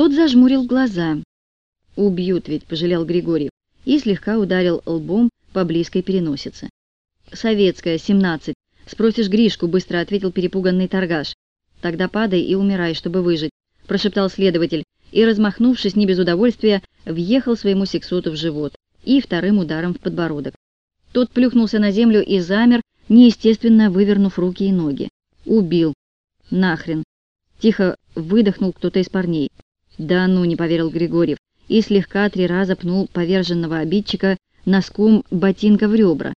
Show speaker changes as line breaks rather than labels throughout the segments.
Тот зажмурил глаза. «Убьют ведь», — пожалел Григорий, и слегка ударил лбом по близкой переносице. «Советская, 17. Спросишь Гришку», — быстро ответил перепуганный торгаш. «Тогда падай и умирай, чтобы выжить», — прошептал следователь, и, размахнувшись не без удовольствия, въехал своему сексоту в живот и вторым ударом в подбородок. Тот плюхнулся на землю и замер, неестественно вывернув руки и ноги. «Убил! Нахрен!» Тихо выдохнул кто-то из парней. «Да ну!» — не поверил Григорьев и слегка три раза пнул поверженного обидчика носком ботинка в ребра.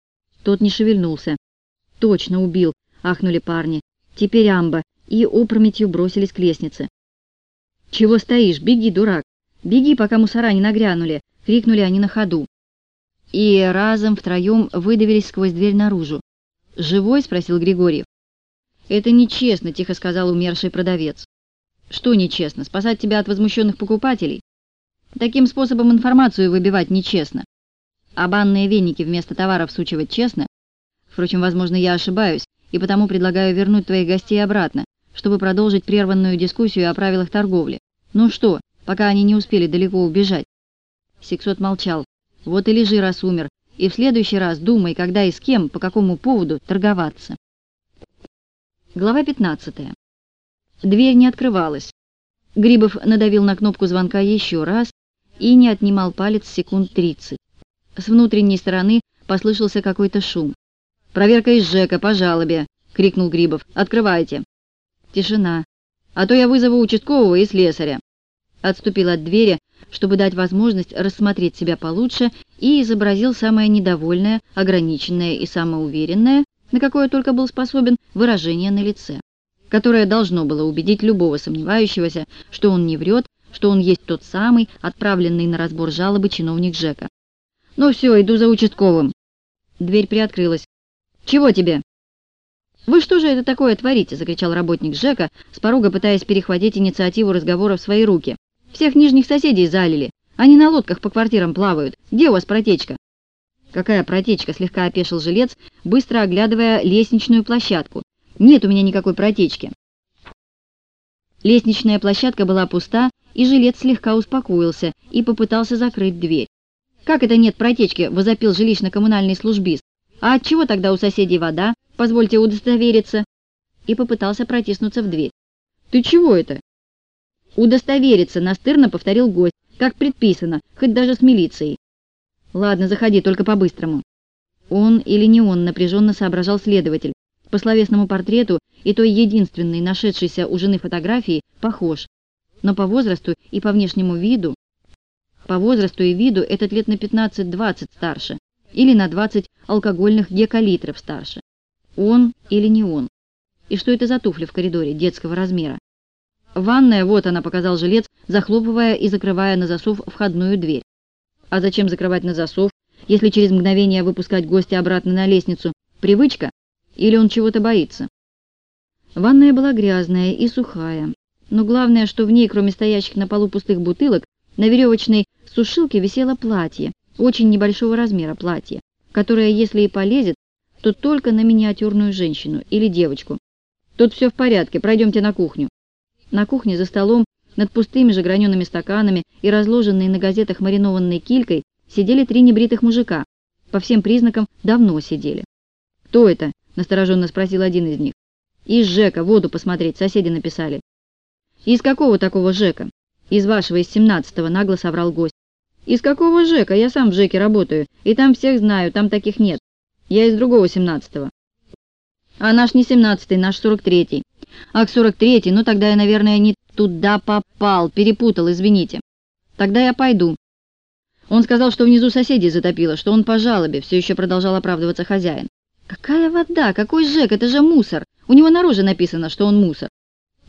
Тот не шевельнулся. «Точно убил!» — ахнули парни. «Теперь амба!» и опрометью бросились к лестнице. «Чего стоишь? Беги, дурак! Беги, пока мусора не нагрянули!» — крикнули они на ходу. И разом втроем выдавились сквозь дверь наружу. «Живой?» — спросил Григорьев. «Это нечестно», — тихо сказал умерший продавец. «Что нечестно? Спасать тебя от возмущенных покупателей? Таким способом информацию выбивать нечестно. А банные веники вместо товара всучивать честно? Впрочем, возможно, я ошибаюсь, и потому предлагаю вернуть твоих гостей обратно, чтобы продолжить прерванную дискуссию о правилах торговли. Ну что, пока они не успели далеко убежать?» Сексот молчал. «Вот и лежи, раз умер, и в следующий раз думай, когда и с кем, по какому поводу торговаться». Глава 15. Дверь не открывалась. Грибов надавил на кнопку звонка еще раз и не отнимал палец секунд тридцать. С внутренней стороны послышался какой-то шум. «Проверка из ЖЭКа по жалобе!» — крикнул Грибов. «Открывайте!» Тишина. «А то я вызову участкового и слесаря!» Отступил от двери, чтобы дать возможность рассмотреть себя получше, и изобразил самое недовольное, ограниченное и самоуверенное, на какое только был способен, выражение на лице, которое должно было убедить любого сомневающегося, что он не врет, что он есть тот самый, отправленный на разбор жалобы чиновник Жека. «Ну все, иду за участковым». Дверь приоткрылась. «Чего тебе?» «Вы что же это такое творите?» — закричал работник Жека, с порога пытаясь перехватить инициативу разговора в свои руки. «Всех нижних соседей залили. Они на лодках по квартирам плавают. Где у вас протечка?» «Какая протечка?» — слегка опешил жилец, быстро оглядывая лестничную площадку. «Нет у меня никакой протечки». Лестничная площадка была пуста, и жилец слегка успокоился и попытался закрыть дверь. «Как это нет протечки?» — возопил жилищно-коммунальный службист. «А от чего тогда у соседей вода? Позвольте удостовериться». И попытался протиснуться в дверь. «Ты чего это?» «Удостовериться», — настырно повторил гость, как предписано, хоть даже с милицией. «Ладно, заходи, только по-быстрому». Он или не он, напряженно соображал следователь. По словесному портрету и той единственной нашедшейся у жены фотографии похож, но по возрасту и по внешнему виду, по возрасту и виду этот лет на 15-20 старше, или на 20 алкогольных декалитров старше. Он или не он? И что это за туфли в коридоре детского размера? Ванная, вот она, показал жилец, захлопывая и закрывая на засов входную дверь. А зачем закрывать на засов, если через мгновение выпускать гостя обратно на лестницу? Привычка? Или он чего-то боится? Ванная была грязная и сухая, но главное, что в ней, кроме стоящих на полу пустых бутылок, на веревочной сушилке висело платье, очень небольшого размера платье, которое, если и полезет, то только на миниатюрную женщину или девочку. Тут все в порядке, пройдемте на кухню. На кухне за столом, над пустыми же гранеными стаканами и разложенной на газетах маринованной килькой, сидели три небритых мужика. По всем признакам давно сидели. «Кто это?» — настороженно спросил один из них. «Из Жека, воду посмотреть, соседи написали». «Из какого такого Жека?» «Из вашего, из семнадцатого», — нагло соврал гость. «Из какого Жека? Я сам в Жеке работаю, и там всех знаю, там таких нет. Я из другого семнадцатого». «А наш не семнадцатый, наш сорок третий». «Ах, сорок третий, ну тогда я, наверное, не туда попал, перепутал, извините. Тогда я пойду». Он сказал, что внизу соседей затопило, что он по жалобе, все еще продолжал оправдываться хозяин. «Какая вода? Какой Жек? Это же мусор! У него на роже написано, что он мусор».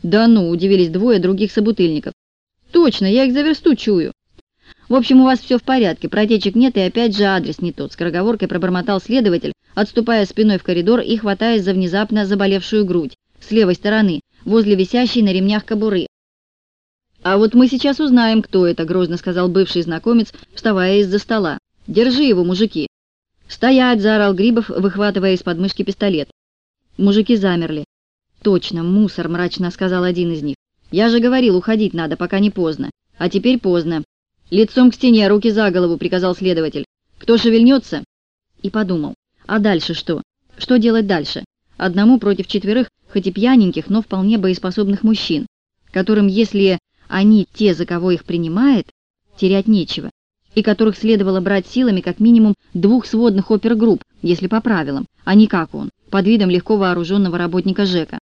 «Да ну!» — удивились двое других собутыльников. «Точно, я их за версту чую». «В общем, у вас все в порядке, протечек нет и опять же адрес не тот», — скороговоркой пробормотал следователь, отступая спиной в коридор и хватаясь за внезапно заболевшую грудь, с левой стороны, возле висящей на ремнях кобуры. «А вот мы сейчас узнаем, кто это», — грозно сказал бывший знакомец, вставая из-за стола. «Держи его, мужики!» «Стоять!» — заорал Грибов, выхватывая из подмышки пистолет. Мужики замерли. «Точно, мусор», — мрачно сказал один из них. «Я же говорил, уходить надо, пока не поздно. А теперь поздно. Лицом к стене, руки за голову, приказал следователь. Кто шевельнется? И подумал, а дальше что? Что делать дальше? Одному против четверых, хоть и пьяненьких, но вполне боеспособных мужчин, которым, если они те, за кого их принимает, терять нечего, и которых следовало брать силами как минимум двух сводных опергрупп, если по правилам, а не как он, под видом легко вооруженного работника ЖЭКа.